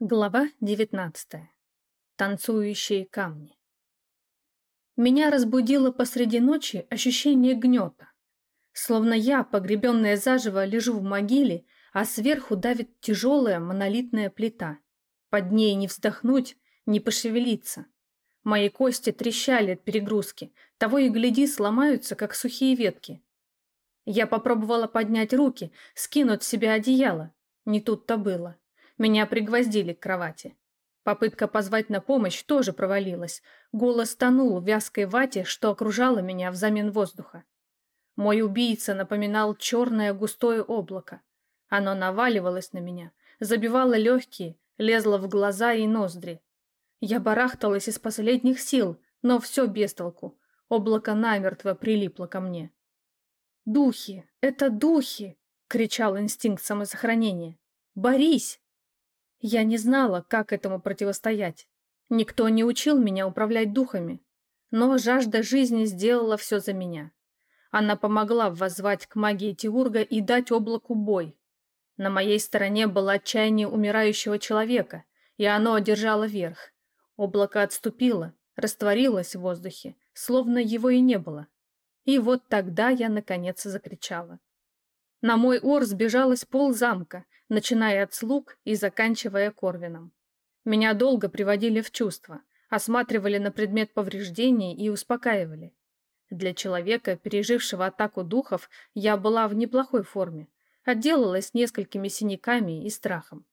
Глава 19. Танцующие камни. Меня разбудило посреди ночи ощущение гнета. Словно я, погребенная заживо, лежу в могиле, а сверху давит тяжелая монолитная плита. Под ней не вздохнуть, не пошевелиться. Мои кости трещали от перегрузки, того и гляди сломаются, как сухие ветки. Я попробовала поднять руки, скинуть с себя одеяло. Не тут-то было. Меня пригвоздили к кровати. Попытка позвать на помощь тоже провалилась. Голос тонул в вязкой вате, что окружало меня взамен воздуха. Мой убийца напоминал черное густое облако. Оно наваливалось на меня, забивало легкие, лезло в глаза и ноздри. Я барахталась из последних сил, но все без толку. Облако намертво прилипло ко мне. «Духи! Это духи!» — кричал инстинкт самосохранения. «Борись!» Я не знала, как этому противостоять. Никто не учил меня управлять духами. Но жажда жизни сделала все за меня. Она помогла воззвать к магии Тиурга и дать облаку бой. На моей стороне было отчаяние умирающего человека, и оно одержало верх. Облако отступило, растворилось в воздухе, словно его и не было. И вот тогда я, наконец, закричала. На мой ор сбежалось пол замка, начиная от слуг и заканчивая Корвином. Меня долго приводили в чувство, осматривали на предмет повреждений и успокаивали. Для человека, пережившего атаку духов, я была в неплохой форме, отделалась несколькими синяками и страхом.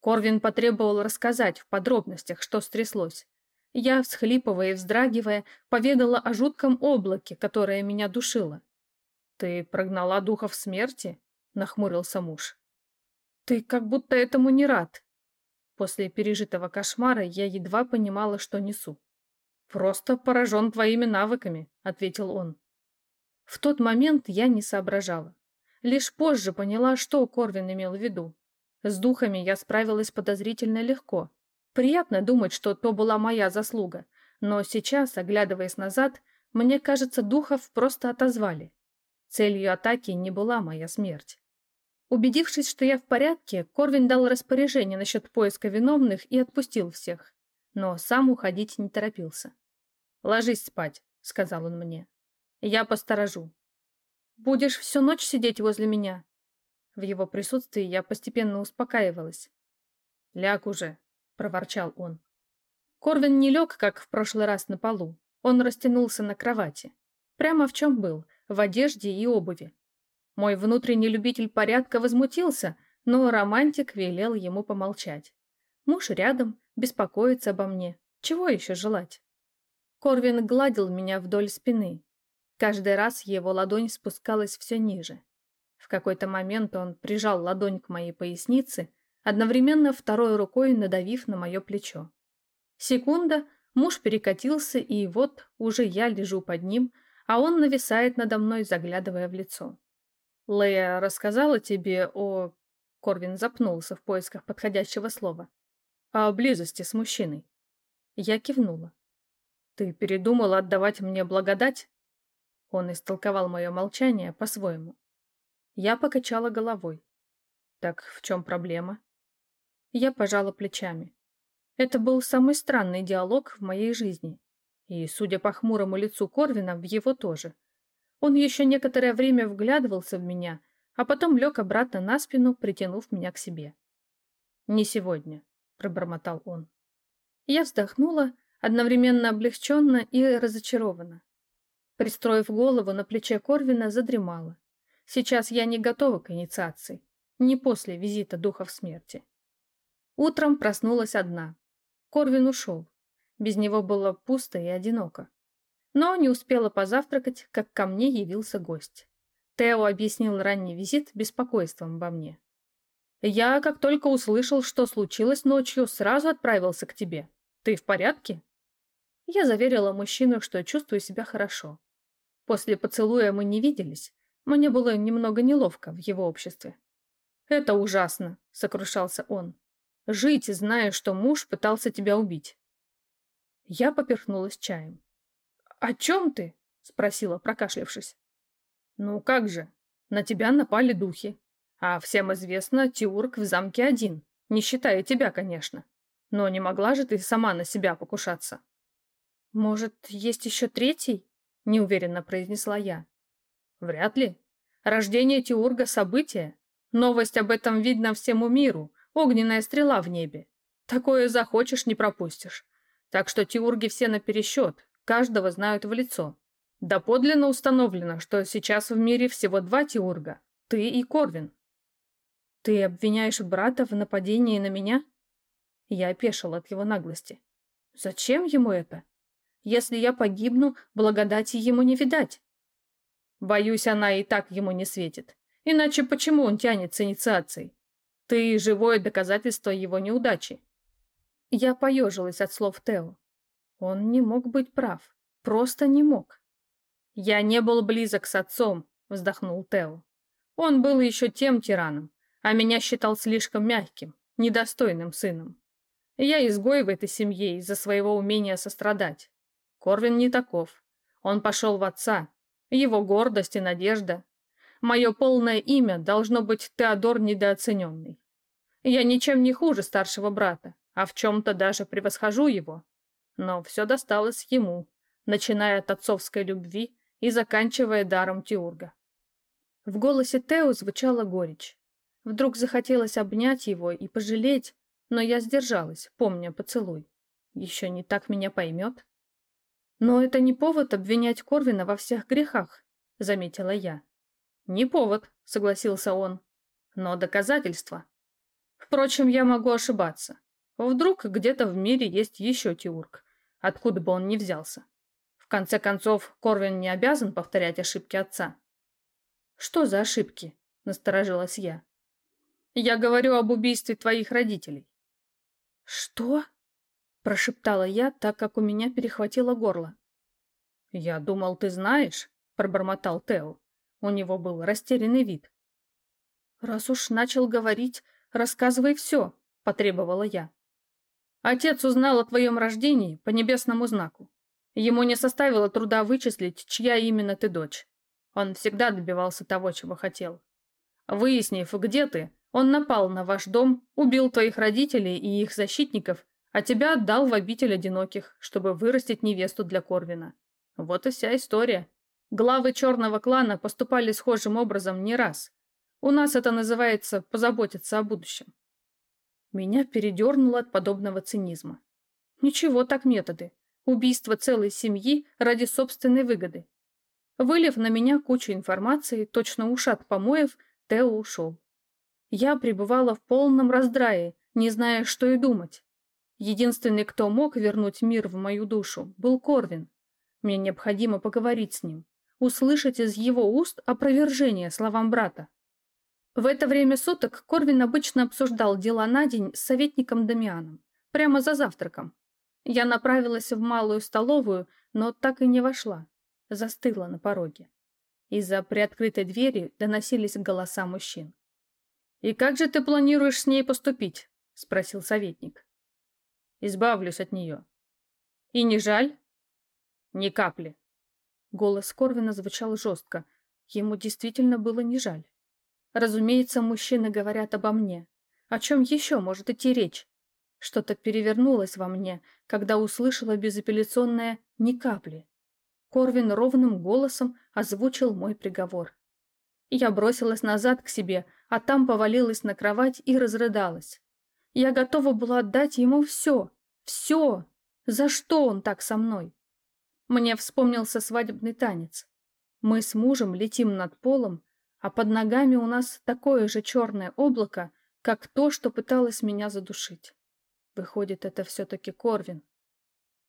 Корвин потребовал рассказать в подробностях, что стряслось. Я, всхлипывая и вздрагивая, поведала о жутком облаке, которое меня душило. «Ты прогнала духов смерти?» — нахмурился муж. Ты как будто этому не рад. После пережитого кошмара я едва понимала, что несу. Просто поражен твоими навыками, ответил он. В тот момент я не соображала. Лишь позже поняла, что Корвин имел в виду. С духами я справилась подозрительно легко. Приятно думать, что то была моя заслуга, но сейчас, оглядываясь назад, мне кажется, духов просто отозвали. Целью атаки не была моя смерть. Убедившись, что я в порядке, Корвин дал распоряжение насчет поиска виновных и отпустил всех. Но сам уходить не торопился. «Ложись спать», — сказал он мне. «Я посторожу». «Будешь всю ночь сидеть возле меня?» В его присутствии я постепенно успокаивалась. «Ляг уже», — проворчал он. Корвин не лег, как в прошлый раз на полу. Он растянулся на кровати. Прямо в чем был, в одежде и обуви. Мой внутренний любитель порядка возмутился, но романтик велел ему помолчать. Муж рядом, беспокоится обо мне. Чего еще желать? Корвин гладил меня вдоль спины. Каждый раз его ладонь спускалась все ниже. В какой-то момент он прижал ладонь к моей пояснице, одновременно второй рукой надавив на мое плечо. Секунда, муж перекатился, и вот уже я лежу под ним, а он нависает надо мной, заглядывая в лицо. Лея рассказала тебе о... Корвин запнулся в поисках подходящего слова. О близости с мужчиной. Я кивнула. Ты передумала отдавать мне благодать? Он истолковал мое молчание по-своему. Я покачала головой. Так в чем проблема? Я пожала плечами. Это был самый странный диалог в моей жизни. И, судя по хмурому лицу Корвина, в его тоже. Он еще некоторое время вглядывался в меня, а потом лег обратно на спину, притянув меня к себе. «Не сегодня», — пробормотал он. Я вздохнула, одновременно облегченно и разочарованно. Пристроив голову на плече Корвина, задремала. Сейчас я не готова к инициации, не после визита духов смерти. Утром проснулась одна. Корвин ушел. Без него было пусто и одиноко. Но не успела позавтракать, как ко мне явился гость. Тео объяснил ранний визит беспокойством обо мне. «Я, как только услышал, что случилось ночью, сразу отправился к тебе. Ты в порядке?» Я заверила мужчину, что чувствую себя хорошо. После поцелуя мы не виделись. Мне было немного неловко в его обществе. «Это ужасно», — сокрушался он. «Жить, зная, что муж пытался тебя убить». Я поперхнулась чаем. «О чем ты?» — спросила, прокашлявшись. «Ну как же, на тебя напали духи. А всем известно, Тиург в замке один. Не считая тебя, конечно. Но не могла же ты сама на себя покушаться. Может, есть еще третий? Неуверенно произнесла я. Вряд ли. Рождение Теурга – событие. Новость об этом видно всему миру. Огненная стрела в небе. Такое захочешь, не пропустишь. Так что Теурги все на пересчет. Каждого знают в лицо. Доподлинно установлено, что сейчас в мире всего два Теурга. Ты и Корвин. Ты обвиняешь брата в нападении на меня? Я опешил от его наглости. Зачем ему это? Если я погибну, благодати ему не видать. Боюсь, она и так ему не светит. Иначе почему он тянет с инициацией? Ты живое доказательство его неудачи. Я поежилась от слов Тео. Он не мог быть прав. Просто не мог. «Я не был близок с отцом», — вздохнул Тео. «Он был еще тем тираном, а меня считал слишком мягким, недостойным сыном. Я изгой в этой семье из-за своего умения сострадать. Корвин не таков. Он пошел в отца. Его гордость и надежда. Мое полное имя должно быть Теодор Недооцененный. Я ничем не хуже старшего брата, а в чем-то даже превосхожу его. Но все досталось ему, начиная от отцовской любви и заканчивая даром Тиурга. В голосе Тео звучала горечь. Вдруг захотелось обнять его и пожалеть, но я сдержалась, помня поцелуй. Еще не так меня поймет. Но это не повод обвинять Корвина во всех грехах, заметила я. Не повод, согласился он, но доказательство. Впрочем, я могу ошибаться. Вдруг где-то в мире есть еще Тиург, откуда бы он ни взялся. В конце концов, Корвин не обязан повторять ошибки отца. «Что за ошибки?» – насторожилась я. Я говорю об убийстве твоих родителей». «Что?» – прошептала я, так как у меня перехватило горло. «Я думал, ты знаешь», – пробормотал Тео. У него был растерянный вид. «Раз уж начал говорить, рассказывай все», – потребовала я. «Отец узнал о твоем рождении по небесному знаку. Ему не составило труда вычислить, чья именно ты дочь. Он всегда добивался того, чего хотел. Выяснив, где ты, он напал на ваш дом, убил твоих родителей и их защитников, а тебя отдал в обитель одиноких, чтобы вырастить невесту для Корвина. Вот и вся история. Главы черного клана поступали схожим образом не раз. У нас это называется позаботиться о будущем. Меня передернуло от подобного цинизма. Ничего так методы. Убийство целой семьи ради собственной выгоды. Вылив на меня кучу информации, точно ушат помоев, Тео ушел. Я пребывала в полном раздрае, не зная, что и думать. Единственный, кто мог вернуть мир в мою душу, был Корвин. Мне необходимо поговорить с ним, услышать из его уст опровержение словам брата. В это время суток Корвин обычно обсуждал дела на день с советником Дамианом, прямо за завтраком. Я направилась в малую столовую, но так и не вошла. Застыла на пороге. Из-за приоткрытой двери доносились голоса мужчин. «И как же ты планируешь с ней поступить?» — спросил советник. «Избавлюсь от нее». «И не жаль?» «Ни капли». Голос Корвина звучал жестко. Ему действительно было не жаль. Разумеется, мужчины говорят обо мне. О чем еще может идти речь? Что-то перевернулось во мне, когда услышала безапелляционное «ни капли». Корвин ровным голосом озвучил мой приговор. Я бросилась назад к себе, а там повалилась на кровать и разрыдалась. Я готова была отдать ему все, все. За что он так со мной? Мне вспомнился свадебный танец. Мы с мужем летим над полом, а под ногами у нас такое же черное облако, как то, что пыталось меня задушить. Выходит, это все-таки Корвин.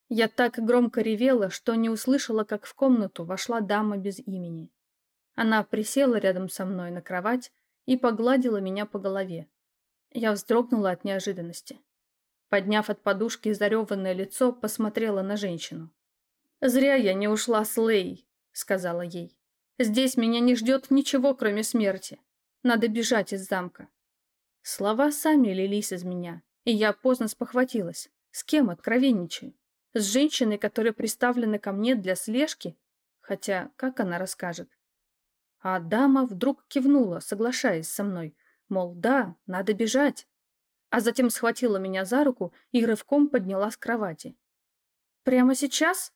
Я так громко ревела, что не услышала, как в комнату вошла дама без имени. Она присела рядом со мной на кровать и погладила меня по голове. Я вздрогнула от неожиданности. Подняв от подушки зареванное лицо, посмотрела на женщину. «Зря я не ушла с Лей», — сказала ей. «Здесь меня не ждет ничего, кроме смерти. Надо бежать из замка». Слова сами лились из меня, и я поздно спохватилась. С кем откровенничаю? С женщиной, которая приставлена ко мне для слежки? Хотя, как она расскажет? А дама вдруг кивнула, соглашаясь со мной, мол, да, надо бежать. а затем схватила меня за руку и рывком подняла с кровати. «Прямо сейчас?»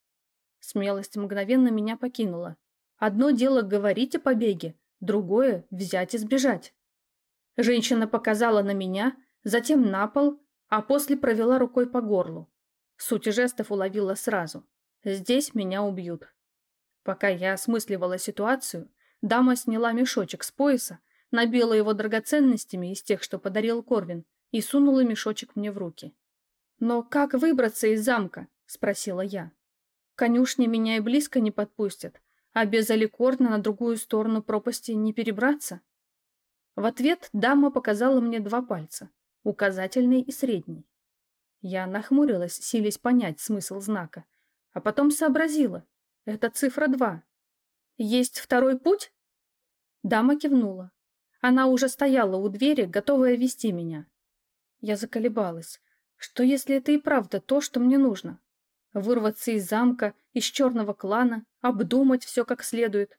Смелость мгновенно меня покинула. Одно дело говорить о побеге, другое — взять и сбежать. Женщина показала на меня, затем на пол, а после провела рукой по горлу. Суть жестов уловила сразу. Здесь меня убьют. Пока я осмысливала ситуацию, дама сняла мешочек с пояса, набила его драгоценностями из тех, что подарил Корвин, и сунула мешочек мне в руки. «Но как выбраться из замка?» – спросила я. «Конюшни меня и близко не подпустят, а без Аликорна на другую сторону пропасти не перебраться?» В ответ дама показала мне два пальца, указательный и средний. Я нахмурилась, силясь понять смысл знака, а потом сообразила. Это цифра два. «Есть второй путь?» Дама кивнула. Она уже стояла у двери, готовая вести меня. Я заколебалась. Что, если это и правда то, что мне нужно? Вырваться из замка, из черного клана, обдумать все как следует.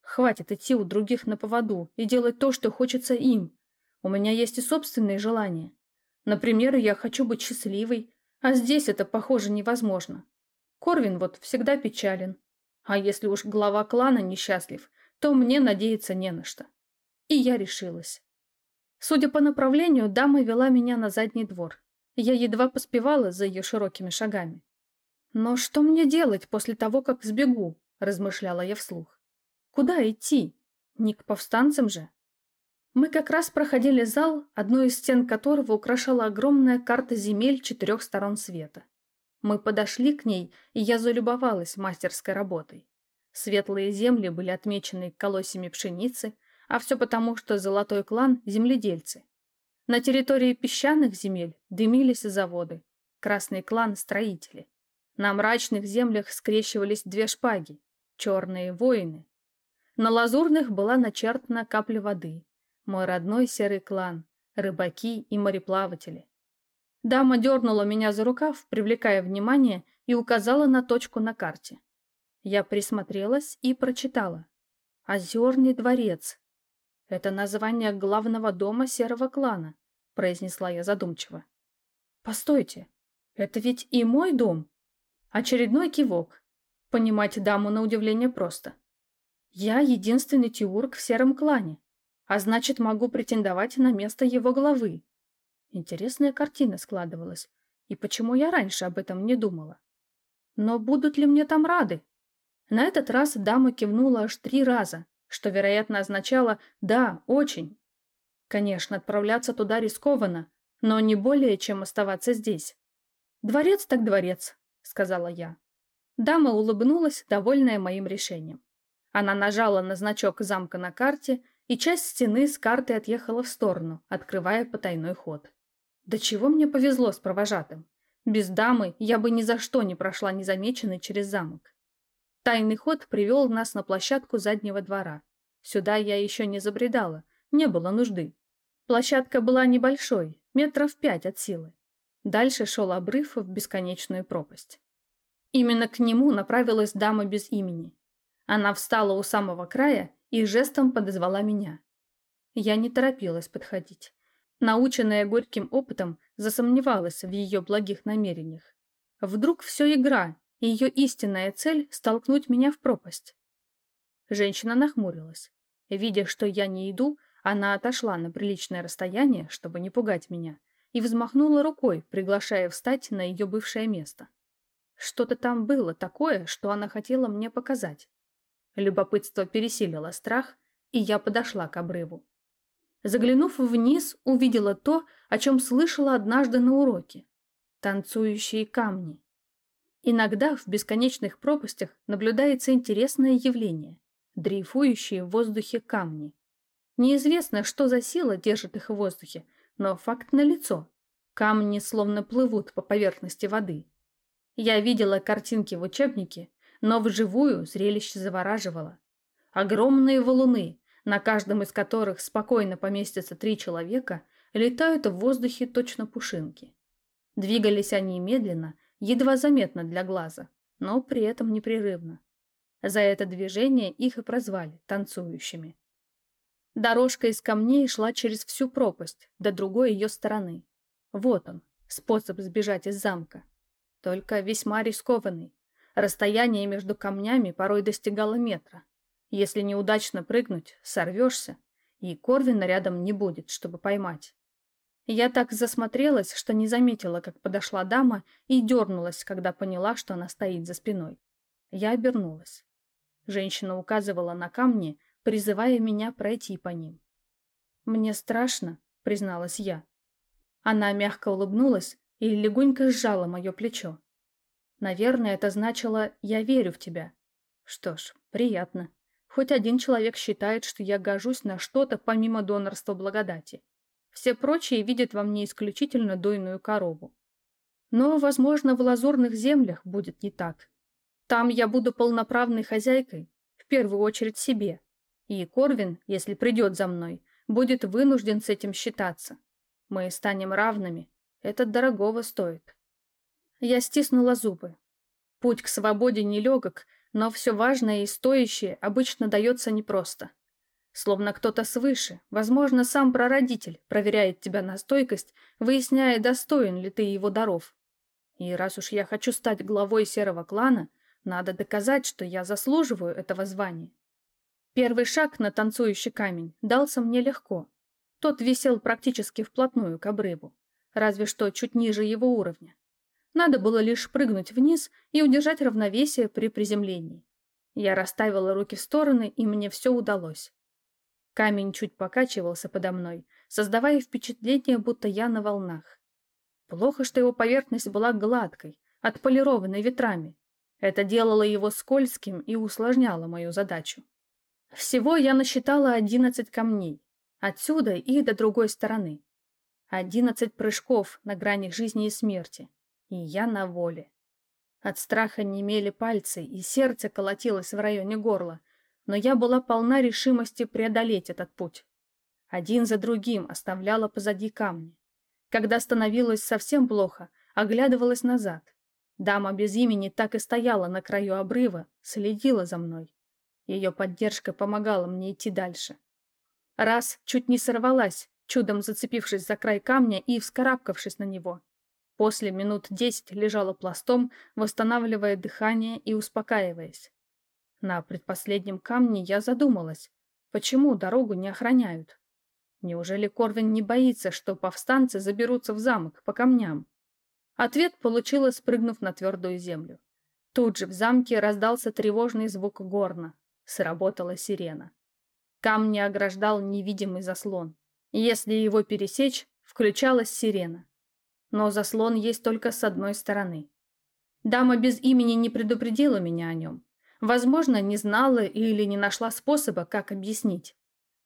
Хватит идти у других на поводу и делать то, что хочется им. У меня есть и собственные желания. Например, я хочу быть счастливой, а здесь это, похоже, невозможно. Корвин вот всегда печален. А если уж глава клана несчастлив, то мне надеяться не на что. И я решилась. Судя по направлению, дама вела меня на задний двор. Я едва поспевала за ее широкими шагами. «Но что мне делать после того, как сбегу?» – размышляла я вслух. «Куда идти? Не к повстанцам же?» Мы как раз проходили зал, одну из стен которого украшала огромная карта земель четырех сторон света. Мы подошли к ней, и я залюбовалась мастерской работой. Светлые земли были отмечены колосьями пшеницы, а все потому, что золотой клан – земледельцы. На территории песчаных земель дымились заводы, красный клан – строители. На мрачных землях скрещивались две шпаги – черные воины. На лазурных была начертана капля воды, мой родной серый клан, рыбаки и мореплаватели. Дама дернула меня за рукав, привлекая внимание, и указала на точку на карте. Я присмотрелась и прочитала. «Озерный дворец», «Это название главного дома серого клана», — произнесла я задумчиво. «Постойте, это ведь и мой дом?» Очередной кивок. Понимать даму на удивление просто. «Я единственный тиург в сером клане, а значит, могу претендовать на место его главы». Интересная картина складывалась. И почему я раньше об этом не думала? Но будут ли мне там рады? На этот раз дама кивнула аж три раза, что, вероятно, означало «да, очень». Конечно, отправляться туда рискованно, но не более, чем оставаться здесь. «Дворец так дворец», — сказала я. Дама улыбнулась, довольная моим решением. Она нажала на значок замка на карте, и часть стены с карты отъехала в сторону, открывая потайной ход. Да чего мне повезло с провожатым. Без дамы я бы ни за что не прошла незамеченной через замок. Тайный ход привел нас на площадку заднего двора. Сюда я еще не забредала, не было нужды. Площадка была небольшой, метров пять от силы. Дальше шел обрыв в бесконечную пропасть. Именно к нему направилась дама без имени. Она встала у самого края и жестом подозвала меня. Я не торопилась подходить. Наученная горьким опытом, засомневалась в ее благих намерениях. Вдруг все игра, и ее истинная цель – столкнуть меня в пропасть. Женщина нахмурилась. Видя, что я не иду, она отошла на приличное расстояние, чтобы не пугать меня, и взмахнула рукой, приглашая встать на ее бывшее место. Что-то там было такое, что она хотела мне показать. Любопытство пересилило страх, и я подошла к обрыву. Заглянув вниз, увидела то, о чем слышала однажды на уроке. Танцующие камни. Иногда в бесконечных пропастях наблюдается интересное явление – дрейфующие в воздухе камни. Неизвестно, что за сила держит их в воздухе, но факт налицо. Камни словно плывут по поверхности воды. Я видела картинки в учебнике, но вживую зрелище завораживало. Огромные валуны, на каждом из которых спокойно поместятся три человека, летают в воздухе точно пушинки. Двигались они медленно – едва заметно для глаза, но при этом непрерывно. За это движение их и прозвали танцующими. Дорожка из камней шла через всю пропасть, до другой ее стороны. Вот он, способ сбежать из замка. Только весьма рискованный. Расстояние между камнями порой достигало метра. Если неудачно прыгнуть, сорвешься, и Корвина рядом не будет, чтобы поймать. Я так засмотрелась, что не заметила, как подошла дама и дернулась, когда поняла, что она стоит за спиной. Я обернулась. Женщина указывала на камни, призывая меня пройти по ним. «Мне страшно», — призналась я. Она мягко улыбнулась и легонько сжала мое плечо. Наверное, это значило «я верю в тебя». Что ж, приятно. Хоть один человек считает, что я гожусь на что-то помимо донорства благодати. Все прочие видят во мне исключительно дойную корову. Но, возможно, в лазурных землях будет не так. Там я буду полноправной хозяйкой, в первую очередь себе. И Корвин, если придет за мной, будет вынужден с этим считаться. Мы станем равными. Это дорогого стоит. Я стиснула зубы. Путь к свободе нелегок, но все важное и стоящее обычно дается непросто. Словно кто-то свыше, возможно, сам прародитель, проверяет тебя на стойкость, выясняя, достоин ли ты его даров. И раз уж я хочу стать главой серого клана, надо доказать, что я заслуживаю этого звания. Первый шаг на танцующий камень дался мне легко. Тот висел практически вплотную к обрыву, разве что чуть ниже его уровня. Надо было лишь прыгнуть вниз и удержать равновесие при приземлении. Я расставила руки в стороны, и мне все удалось. Камень чуть покачивался подо мной, создавая впечатление, будто я на волнах. Плохо, что его поверхность была гладкой, отполированной ветрами. Это делало его скользким и усложняло мою задачу. Всего я насчитала одиннадцать камней, отсюда и до другой стороны. Одиннадцать прыжков на грани жизни и смерти и я на воле. От страха немели пальцы, и сердце колотилось в районе горла, но я была полна решимости преодолеть этот путь. Один за другим оставляла позади камни. Когда становилось совсем плохо, оглядывалась назад. Дама без имени так и стояла на краю обрыва, следила за мной. Ее поддержка помогала мне идти дальше. Раз чуть не сорвалась, чудом зацепившись за край камня и вскарабкавшись на него. После минут десять лежала пластом, восстанавливая дыхание и успокаиваясь. На предпоследнем камне я задумалась, почему дорогу не охраняют. Неужели Корвин не боится, что повстанцы заберутся в замок по камням? Ответ получила, спрыгнув на твердую землю. Тут же в замке раздался тревожный звук горна. Сработала сирена. Камни ограждал невидимый заслон. Если его пересечь, включалась сирена но заслон есть только с одной стороны. Дама без имени не предупредила меня о нем. Возможно, не знала или не нашла способа, как объяснить.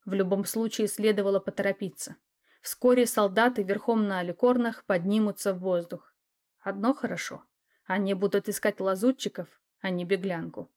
В любом случае следовало поторопиться. Вскоре солдаты верхом на аликорнах поднимутся в воздух. Одно хорошо. Они будут искать лазутчиков, а не беглянку.